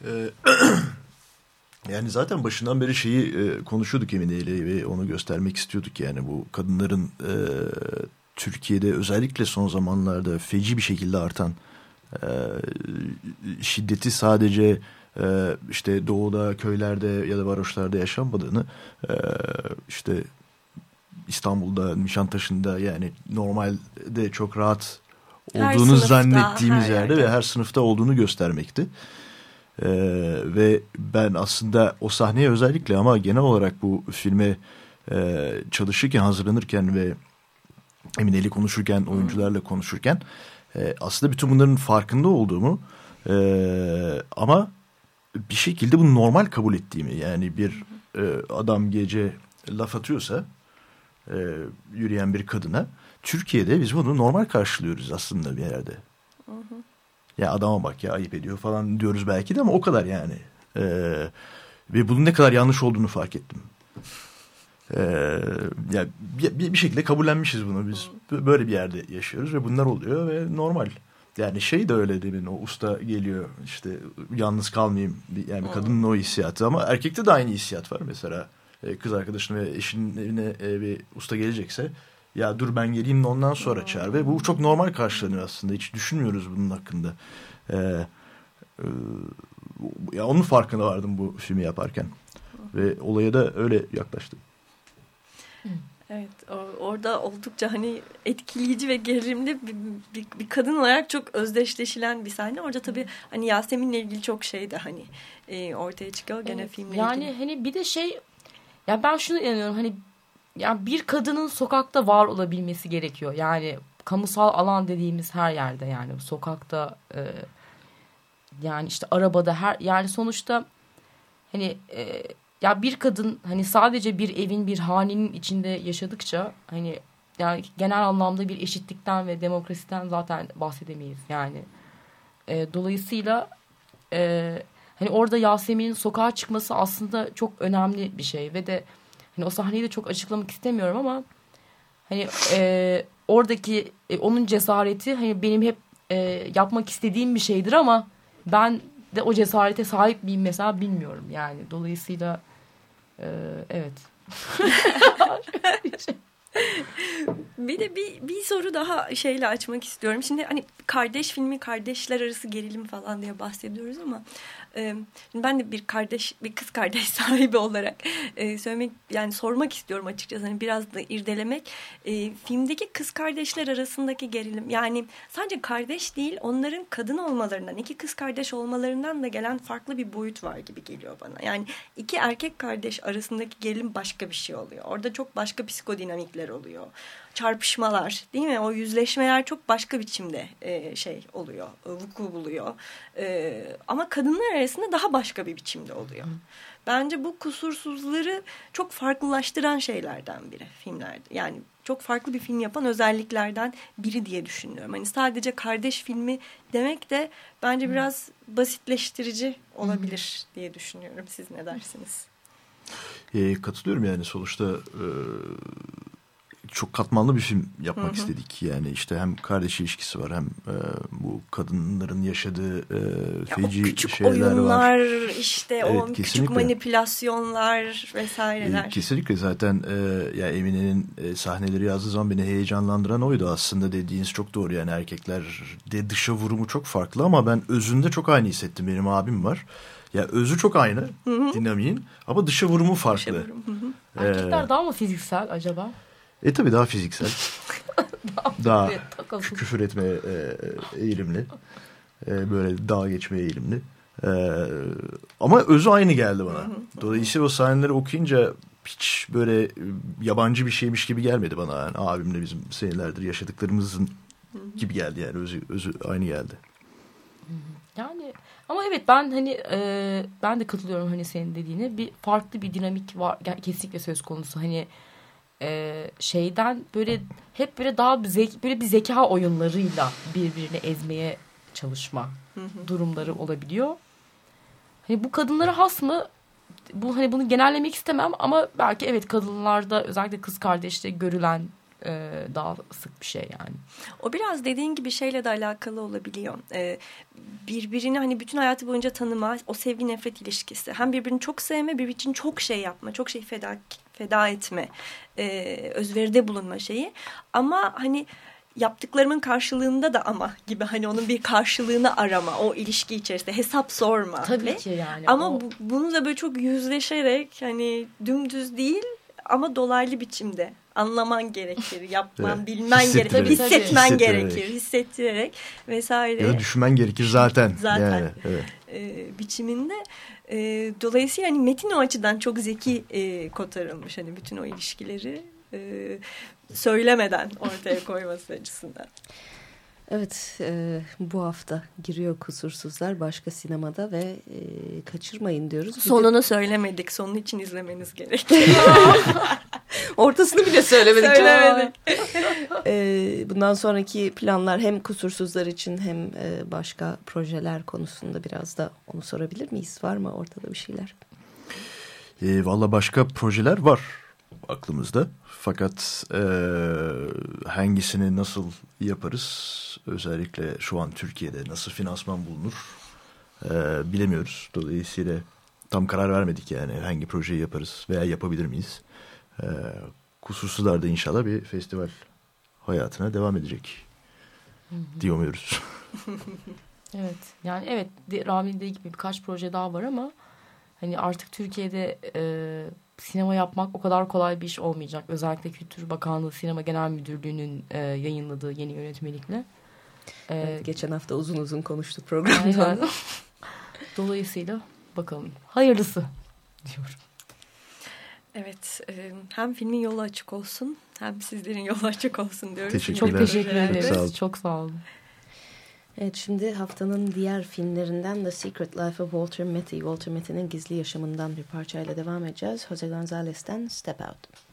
Yani zaten başından beri şeyi e, konuşuyorduk Emine ile ve onu göstermek istiyorduk yani bu kadınların e, Türkiye'de özellikle son zamanlarda feci bir şekilde artan e, şiddeti sadece e, işte doğuda, köylerde ya da varoşlarda yaşanmadığını e, işte İstanbul'da, Nişantaşı'nda yani normalde çok rahat olduğunu sınıfta, zannettiğimiz yerde, yerde ve her sınıfta olduğunu göstermekti. Ee, ve ben aslında o sahneye özellikle ama genel olarak bu filme e, çalışırken, hazırlanırken ve Emineli konuşurken, oyuncularla konuşurken e, aslında bütün bunların farkında olduğumu e, ama bir şekilde bunu normal kabul ettiğimi yani bir e, adam gece laf atıyorsa e, yürüyen bir kadına Türkiye'de biz bunu normal karşılıyoruz aslında bir yerde. Hı hı. Ya adama bak ya ayıp ediyor falan diyoruz belki de ama o kadar yani. Ee, ve bunun ne kadar yanlış olduğunu fark ettim. Ee, ya bir, bir şekilde kabullenmişiz bunu biz. Böyle bir yerde yaşıyoruz ve bunlar oluyor ve normal. Yani şey de öyle demin o usta geliyor işte yalnız kalmayayım yani kadının o hissiyatı ama erkekte de aynı hissiyat var mesela e, kız arkadaşın ve eşinin evine e, bir usta gelecekse ya dur ben geleyim de ondan sonra çağır ve bu çok normal karşılanıyor aslında hiç düşünmüyoruz bunun hakkında. Ee, e, ya onun farkına vardım bu filmi yaparken. Ve olaya da öyle yaklaştım. Evet orada oldukça hani etkileyici ve gerilimli bir, bir, bir kadın olarak çok özdeşleşilen bir sahne. Orada tabii hani Yasemin'le ilgili çok şey de hani e, ortaya çıkıyor gene evet, filmle yani ilgili. hani bir de şey ya ben şunu inanıyorum hani yani bir kadının sokakta var olabilmesi gerekiyor. Yani kamusal alan dediğimiz her yerde yani sokakta e, yani işte arabada her yani sonuçta hani e, ya bir kadın hani sadece bir evin bir hanenin içinde yaşadıkça hani yani genel anlamda bir eşitlikten ve demokrasiden zaten bahsedemeyiz yani. E, dolayısıyla e, hani orada Yasemin'in sokağa çıkması aslında çok önemli bir şey ve de hani o sahneyi de çok açıklamak istemiyorum ama hani e, oradaki e, onun cesareti hani benim hep e, yapmak istediğim bir şeydir ama ben de o cesarete sahip miyim mesela bilmiyorum yani dolayısıyla e, evet. bir de bir, bir soru daha şeyle açmak istiyorum. Şimdi hani kardeş filmi, kardeşler arası gerilim falan diye bahsediyoruz ama ben de bir kardeş, bir kız kardeş sahibi olarak söylemek yani sormak istiyorum açıkçası. Hani biraz da irdelemek. Filmdeki kız kardeşler arasındaki gerilim yani sadece kardeş değil onların kadın olmalarından, iki kız kardeş olmalarından da gelen farklı bir boyut var gibi geliyor bana. Yani iki erkek kardeş arasındaki gerilim başka bir şey oluyor. Orada çok başka psikodinamikler oluyor çarpışmalar değil mi? O yüzleşmeler çok başka biçimde e, şey oluyor, e, vuku buluyor. E, ama kadınlar arasında daha başka bir biçimde oluyor. Bence bu kusursuzları çok farklılaştıran şeylerden biri filmlerde. Yani çok farklı bir film yapan özelliklerden biri diye düşünüyorum. Hani sadece kardeş filmi demek de bence biraz basitleştirici olabilir diye düşünüyorum. Siz ne dersiniz? E, katılıyorum yani sonuçta e, çok katmanlı bir film yapmak hı hı. istedik. Yani işte hem kardeş ilişkisi var hem e, bu kadınların yaşadığı e, feci ya küçük şeyler oyunlar, var. işte evet, o kesinlikle. küçük manipülasyonlar vesaireler. E, kesinlikle zaten e, ya Emine'nin e, sahneleri yazdığı zaman beni heyecanlandıran oydu aslında dediğiniz çok doğru. Yani erkekler de dışa vurumu çok farklı ama ben özünde çok aynı hissettim. Benim abim var. Ya özü çok aynı hı hı. dinamiğin ama dışa vurumu farklı. Dışa vurum, hı hı. Erkekler ee, daha mı fiziksel acaba? E tabi daha fiziksel. daha küfür etme e, eğilimli. E, böyle dağ geçmeye eğilimli. E, ama özü aynı geldi bana. Dolayısıyla o sahneleri okuyunca hiç böyle yabancı bir şeymiş gibi gelmedi bana. Yani abimle bizim senelerdir yaşadıklarımızın gibi geldi yani özü, özü aynı geldi. Yani ama evet ben hani e, ben de katılıyorum hani senin dediğine bir farklı bir dinamik var kesinlikle söz konusu hani e, şeyden böyle hep böyle daha bir zek, böyle bir zeka oyunlarıyla birbirini ezmeye çalışma durumları olabiliyor. Hani bu kadınlara has mı? Bu hani bunu genellemek istemem ama belki evet kadınlarda özellikle kız kardeşte görülen e, daha sık bir şey yani. O biraz dediğin gibi şeyle de alakalı olabiliyor. E, birbirini hani bütün hayatı boyunca tanıma, o sevgi nefret ilişkisi. Hem birbirini çok sevme, birbiri için çok şey yapma, çok şey feda feda etme, e, özveride bulunma şeyi. Ama hani yaptıklarımın karşılığında da ama gibi hani onun bir karşılığını arama o ilişki içerisinde hesap sorma. Tabii ve, ki yani. Ama o... bu, bunu da böyle çok yüzleşerek hani dümdüz değil ama dolaylı biçimde anlaman gerekir, yapman, evet. bilmen gerekir, hissetmen gerekir, hissettirerek vesaire. Ya düşünmen gerekir zaten. Zaten yani, evet. e, biçiminde. E, dolayısıyla hani metin o açıdan çok zeki e, kotarılmış hani bütün o ilişkileri e, söylemeden ortaya koyması açısından. Evet, e, bu hafta giriyor Kusursuzlar başka sinemada ve e, kaçırmayın diyoruz. Sonunu söylemedik, sonun için izlemeniz gerekiyor. Ortasını bile söylemedik. Söylemedik. e, bundan sonraki planlar hem Kusursuzlar için hem e, başka projeler konusunda biraz da onu sorabilir miyiz? Var mı ortada bir şeyler? E, Valla başka projeler var aklımızda. Fakat e, hangisini nasıl yaparız özellikle şu an Türkiye'de nasıl finansman bulunur e, bilemiyoruz. Dolayısıyla tam karar vermedik yani hangi projeyi yaparız veya yapabilir miyiz. E, Kusursuzlar'da inşallah bir festival hayatına devam edecek. Diyemiyoruz. Evet yani evet Rami'nin dediği gibi birkaç proje daha var ama hani artık Türkiye'de e, sinema yapmak o kadar kolay bir iş olmayacak. Özellikle Kültür Bakanlığı Sinema Genel Müdürlüğü'nün e, yayınladığı yeni yönetmelikle. E, evet, geçen hafta uzun uzun konuştuk programda. Dolayısıyla bakalım. Hayırlısı diyorum. Evet, e, hem filmin yolu açık olsun hem sizlerin yolu açık olsun diyoruz. Teşekkürler. Çok teşekkür ederiz. Çok sağ olun. Çok sağ olun. Evet şimdi haftanın diğer filmlerinden The Secret Life of Walter Mitty, Walter Mitty'nin gizli yaşamından bir parçayla devam edeceğiz. Jose Gonzalez'ten Step Out.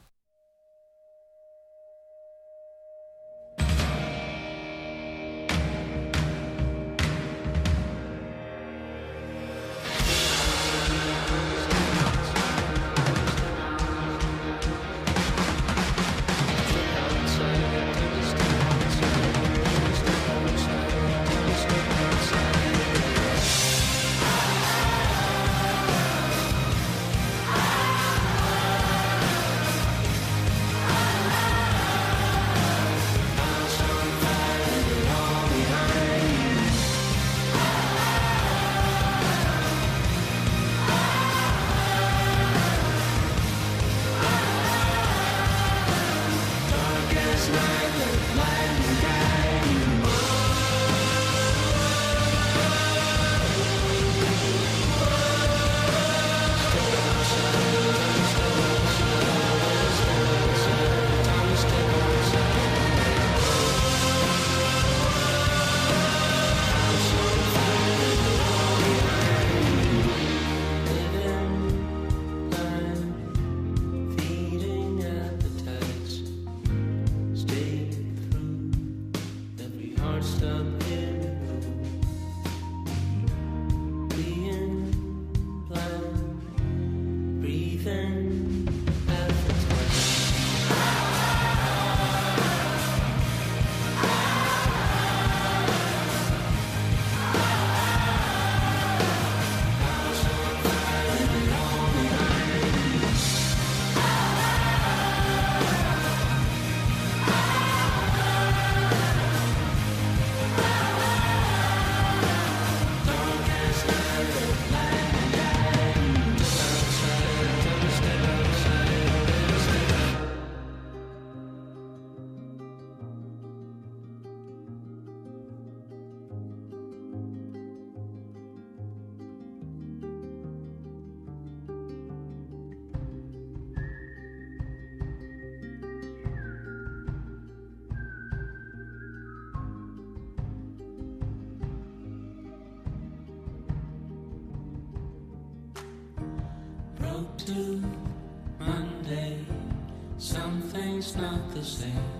Not the same.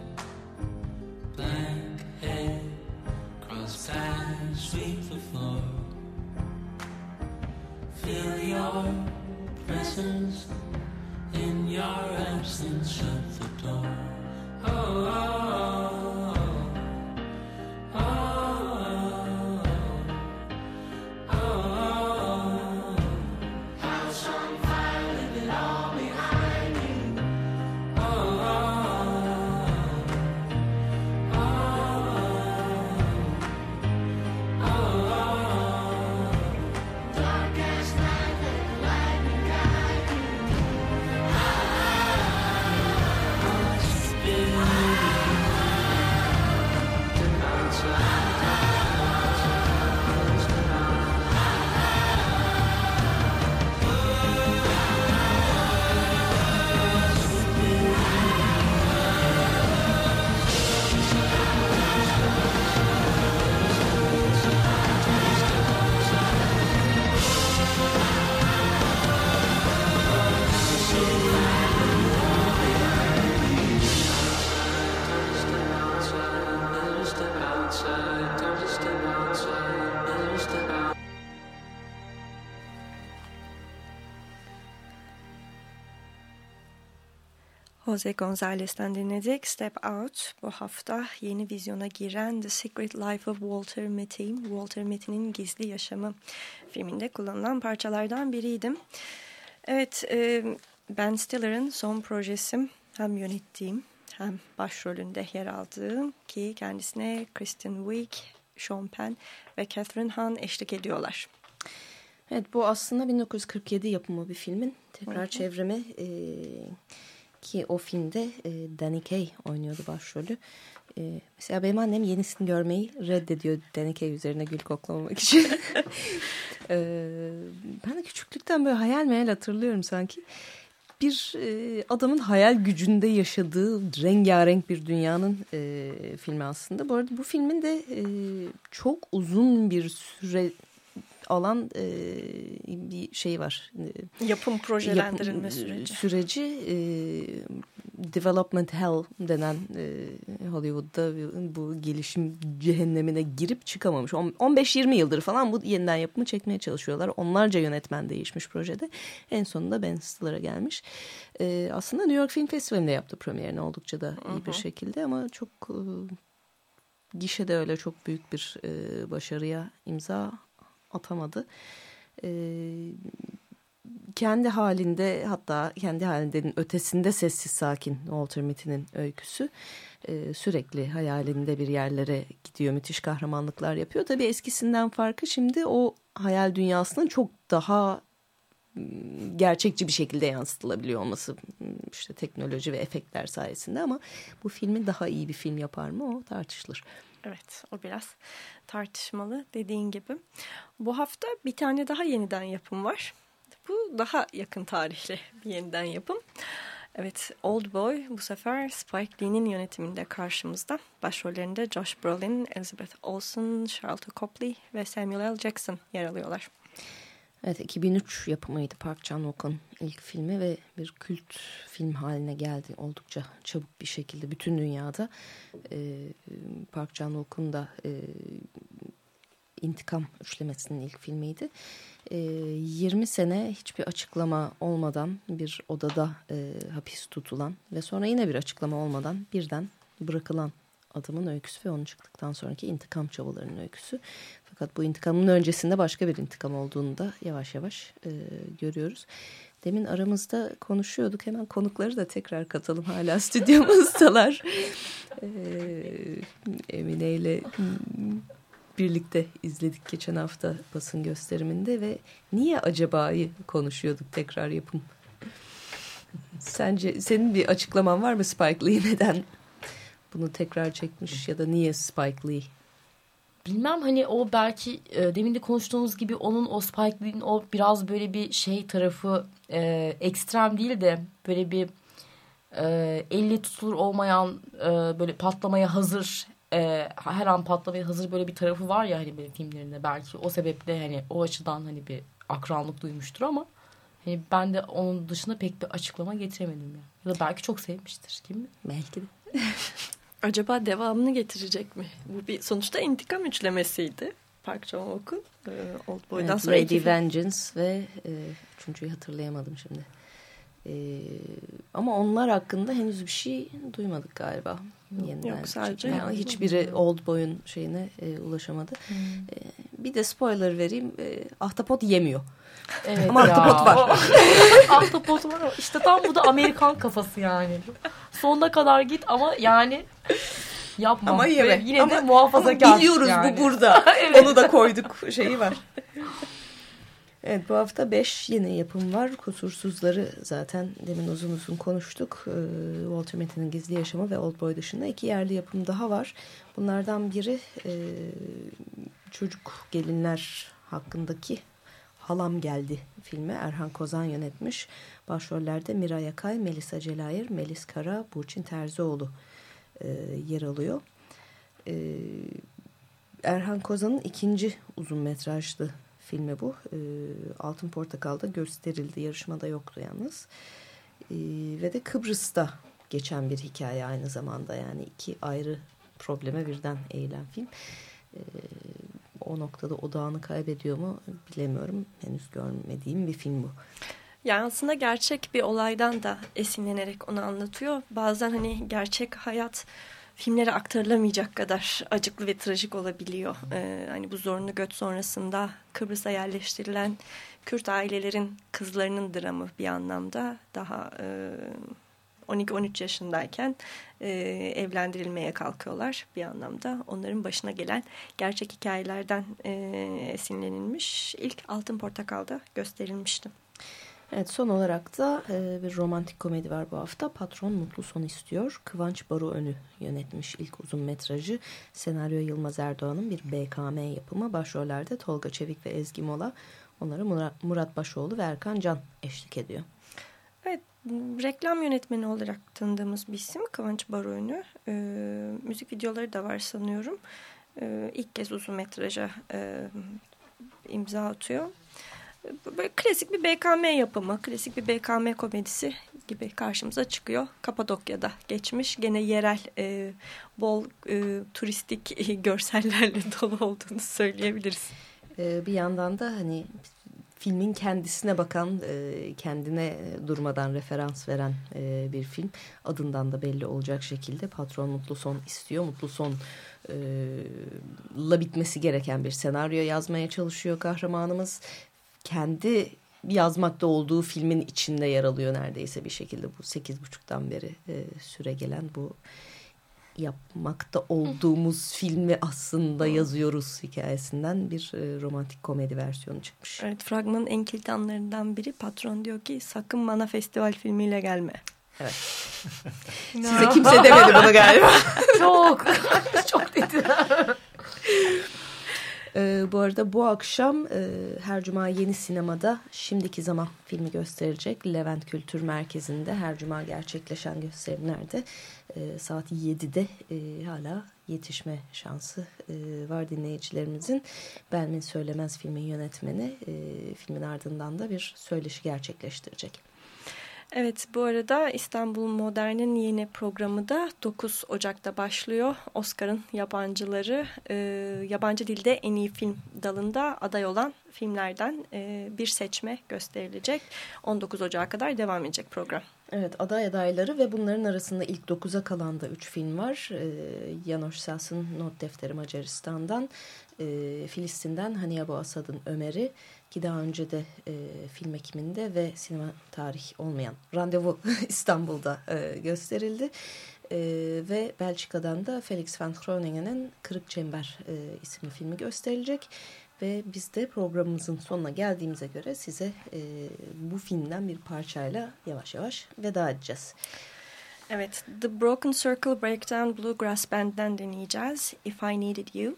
Jose Gonzalez'ten dinledik. Step Out bu hafta yeni vizyona giren The Secret Life of Walter Mitty, Walter Mitty'nin Gizli Yaşamı filminde kullanılan parçalardan biriydim. Evet, e, Ben Stiller'ın son projesi hem yönettiğim hem başrolünde yer aldığım ki kendisine Kristen Wiig Sean Penn ve Catherine Hahn eşlik ediyorlar. Evet bu aslında 1947 yapımı bir filmin tekrar Hı hı. çevrimi e, ki o filmde e, Danny Kaye oynuyordu başrolü. E, mesela benim annem yenisini görmeyi reddediyor Danny Kaye üzerine gül koklamamak için. e, ben de küçüklükten böyle hayal meyal hatırlıyorum sanki. Bir e, adamın hayal gücünde yaşadığı rengarenk bir dünyanın e, filmi aslında. Bu arada bu filmin de e, çok uzun bir süre alan e, bir şey var. Yapım projelendirilme yapım- süreci. Süreci e, development hell denen e, Hollywood'da bu gelişim cehennemine girip çıkamamış. On- 15-20 yıldır falan bu yeniden yapımı çekmeye çalışıyorlar. Onlarca yönetmen değişmiş projede. En sonunda Ben Stiller'a gelmiş. E, aslında New York Film Festivali'nde yaptı premierini oldukça da iyi bir Hı şekilde ama çok e, gişede öyle çok büyük bir e, başarıya imza atamadı. E, kendi halinde hatta kendi halindenin ötesinde sessiz sakin Walter Mitty'nin öyküsü e, sürekli hayalinde bir yerlere gidiyor müthiş kahramanlıklar yapıyor. Tabii eskisinden farkı şimdi o hayal dünyasının çok daha m, gerçekçi bir şekilde yansıtılabiliyor olması m, işte teknoloji ve efektler sayesinde ama bu filmi daha iyi bir film yapar mı o tartışılır. Evet o biraz tartışmalı dediğin gibi. Bu hafta bir tane daha yeniden yapım var. Bu daha yakın tarihli bir yeniden yapım. Evet Old Boy bu sefer Spike Lee'nin yönetiminde karşımızda. Başrollerinde Josh Brolin, Elizabeth Olsen, Charlotte Copley ve Samuel L. Jackson yer alıyorlar. Evet 2003 yapımıydı Park Chan-wook'un ilk filmi ve bir kült film haline geldi oldukça çabuk bir şekilde bütün dünyada. Ee, Park Chan-wook'un da e, İntikam üçlemesinin ilk filmiydi. Ee, 20 sene hiçbir açıklama olmadan bir odada e, hapis tutulan ve sonra yine bir açıklama olmadan birden bırakılan adamın öyküsü ve onun çıktıktan sonraki intikam çabalarının öyküsü. Fakat bu intikamın öncesinde başka bir intikam olduğunu da yavaş yavaş e, görüyoruz. Demin aramızda konuşuyorduk. Hemen konukları da tekrar katalım. Hala stüdyomuzdalar. e, Emine ile birlikte izledik geçen hafta basın gösteriminde ve niye acaba'yı konuşuyorduk tekrar yapım. Sence senin bir açıklaman var mı Spike Lee neden bunu tekrar çekmiş ya da niye Spike Lee? Bilmem hani o belki e, demin de konuştuğumuz gibi onun o Spike Lee'nin o biraz böyle bir şey tarafı e, ekstrem değil de böyle bir e, elle tutulur olmayan e, böyle patlamaya hazır e, her an patlamaya hazır böyle bir tarafı var ya hani böyle filmlerinde belki o sebeple hani o açıdan hani bir akranlık duymuştur ama hani ben de onun dışında pek bir açıklama getiremedim ya. Ya da belki çok sevmiştir kim bilir? Belki de. Acaba devamını getirecek mi? Bu bir sonuçta intikam üçlemesiydi. Park Chan-wook'un e, Old Boy'dan Evet, sonra film. Vengeance ve e, üçüncüyü hatırlayamadım şimdi. E, ama onlar hakkında henüz bir şey duymadık galiba. Yeniden yok, sadece-. Yani hiçbiri Old Boy'un şeyine e, ulaşamadı. E, bir de spoiler vereyim. E, ahtapot yemiyor. Evet Ama ya. ahtapot var. Ahtapot var. İşte tam bu da Amerikan kafası yani. Sonuna kadar git ama yani yapma. Ama yeme. Yine de Ama- muhafazakar. Ama biliyoruz yani. bu burada. Evet. Onu da koyduk şeyi var. Evet bu hafta 5 yeni yapım var. Kusursuzları zaten demin uzun uzun konuştuk. Ee, Walter Mitty'nin Gizli Yaşamı ve Old Boy dışında iki yerli yapım daha var. Bunlardan biri e, çocuk gelinler hakkındaki Halam Geldi filmi. Erhan Kozan yönetmiş. Başrollerde Mira Yakay, Melisa Celayir, Melis Kara, Burçin Terzioğlu e, yer alıyor. E, Erhan Kozan'ın ikinci uzun metrajlı filmi bu. E, Altın Portakal'da gösterildi. Yarışmada yoktu yalnız. E, ve de Kıbrıs'ta geçen bir hikaye aynı zamanda. Yani iki ayrı probleme birden eğilen film. E, o noktada odağını kaybediyor mu bilemiyorum. Henüz görmediğim bir film bu. Yani aslında gerçek bir olaydan da esinlenerek onu anlatıyor. Bazen hani gerçek hayat filmlere aktarılamayacak kadar acıklı ve trajik olabiliyor. Ee, hani bu zorunlu göç sonrasında Kıbrıs'a yerleştirilen Kürt ailelerin kızlarının dramı bir anlamda daha e, 12-13 yaşındayken e, evlendirilmeye kalkıyorlar bir anlamda. Onların başına gelen gerçek hikayelerden e, esinlenilmiş. İlk Altın Portakal'da gösterilmişti. Evet son olarak da e, bir romantik komedi var bu hafta. Patron Mutlu Son istiyor. Kıvanç Baro Önü yönetmiş ilk uzun metrajı. Senaryo Yılmaz Erdoğan'ın bir BKM yapımı. Başrollerde Tolga Çevik ve Ezgi Mola. Onlara Murat, Murat Başoğlu ve Erkan Can eşlik ediyor. Reklam yönetmeni olarak tanıdığımız bir isim Kıvanç Baroğlu. E, müzik videoları da var sanıyorum. E, ilk kez uzun metraja e, imza atıyor. Böyle klasik bir BKM yapımı, klasik bir BKM komedisi gibi karşımıza çıkıyor. Kapadokya'da geçmiş. Gene yerel, e, bol e, turistik e, görsellerle dolu olduğunu söyleyebiliriz. E, bir yandan da hani filmin kendisine bakan, e, kendine durmadan referans veren e, bir film. Adından da belli olacak şekilde patron mutlu son istiyor. Mutlu son e, la bitmesi gereken bir senaryo yazmaya çalışıyor kahramanımız. Kendi yazmakta olduğu filmin içinde yer alıyor neredeyse bir şekilde bu sekiz buçuktan beri süre gelen bu yapmakta olduğumuz filmi aslında yazıyoruz hikayesinden bir e, romantik komedi versiyonu çıkmış. Evet fragmanın en kilit anlarından biri patron diyor ki sakın bana festival filmiyle gelme. Evet. Size kimse demedi bunu galiba. çok. çok dedi. Ee, bu arada bu akşam e, her cuma yeni sinemada Şimdiki Zaman filmi gösterecek. Levent Kültür Merkezi'nde her cuma gerçekleşen gösterimlerde e, saat 7'de e, hala yetişme şansı e, var dinleyicilerimizin. Belmin Söylemez filmin yönetmeni e, filmin ardından da bir söyleşi gerçekleştirecek. Evet bu arada İstanbul Modern'in yeni programı da 9 Ocak'ta başlıyor. Oscar'ın yabancıları e, yabancı dilde en iyi film dalında aday olan filmlerden e, bir seçme gösterilecek. 19 Ocak'a kadar devam edecek program. Evet aday adayları ve bunların arasında ilk 9'a kalan da 3 film var. E, Janosch Sass'ın Not Defteri Macaristan'dan, e, Filistin'den Haniye Asad'ın Ömer'i ki daha önce de e, film ekiminde ve sinema tarih olmayan Randevu İstanbul'da e, gösterildi. E, ve Belçika'dan da Felix van Groningen'in Kırık Çember e, isimli filmi gösterilecek. Ve biz de programımızın sonuna geldiğimize göre size e, bu filmden bir parçayla yavaş yavaş veda edeceğiz. Evet, The Broken Circle Breakdown Bluegrass Band'den dinleyeceğiz. If I Needed You.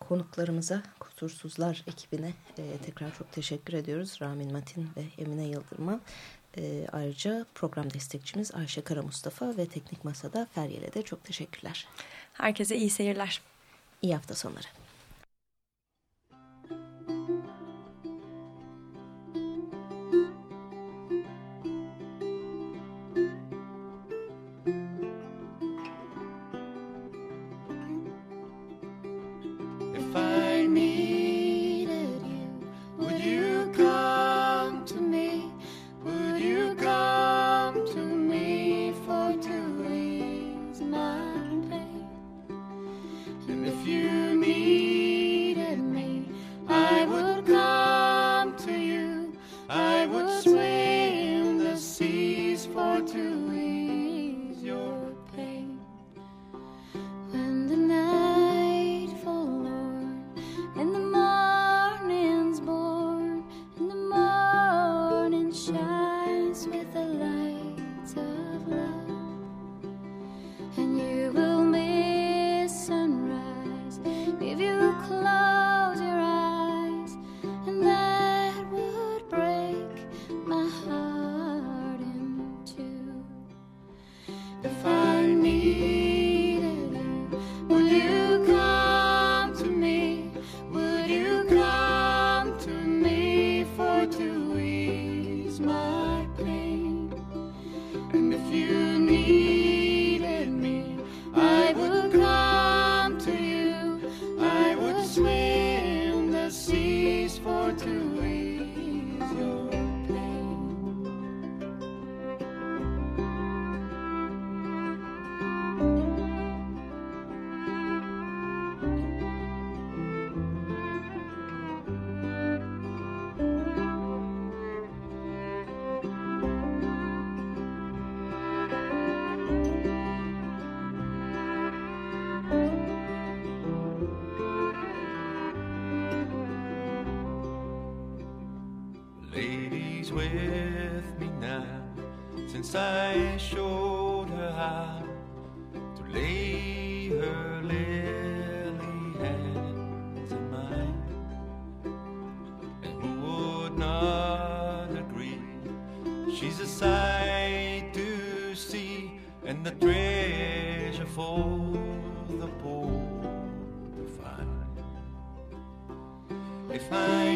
Konuklarımıza, Kusursuzlar ekibine e, tekrar çok teşekkür ediyoruz. Ramin Matin ve Emine Yıldırım'a. E, ayrıca program destekçimiz Ayşe Kara Mustafa ve Teknik Masa'da Feryal'e de çok teşekkürler. Herkese iyi seyirler. İyi hafta sonları. Ladies with me now, since I showed her how to lay her lily hands in mine. And who would not agree? She's a sight to see, and the treasure for the poor to find. If I